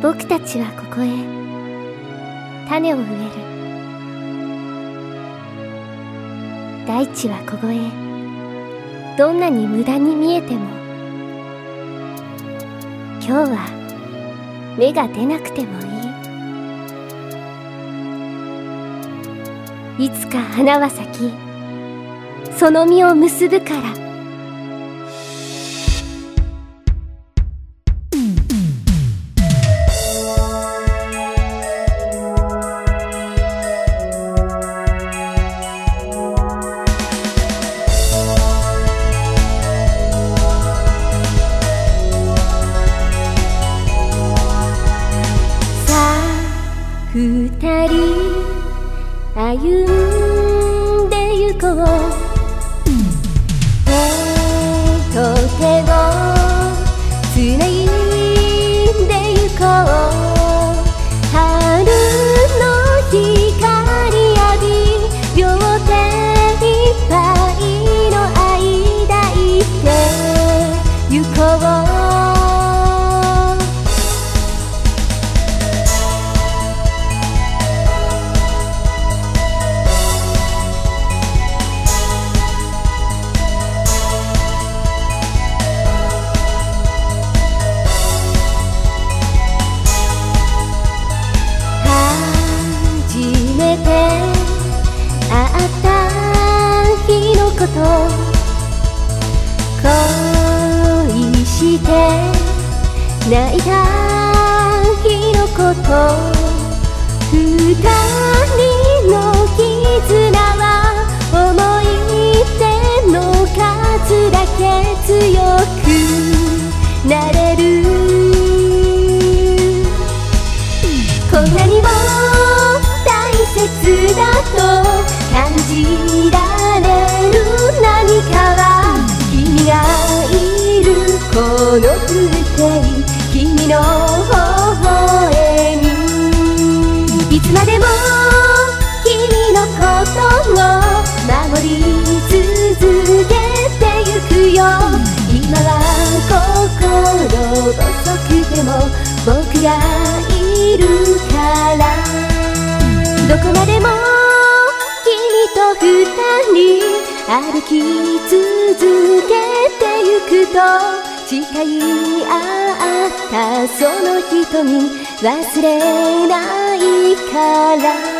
僕たちはここへ。種を植える。大地はここへ。どんなに無駄に見えても。今日は芽が出なくてもいい。いつか花は咲きその実を結ぶから。二人歩んでゆこう。手と手をつないでゆこう。こと恋して泣いた日のこと二人の絆の風景君の微笑みいつまでも君のことを守り続けてゆくよ。今は心細くても僕がいるからどこまでも君と二人歩き続けてゆくと誓い合ったその瞳忘れないから。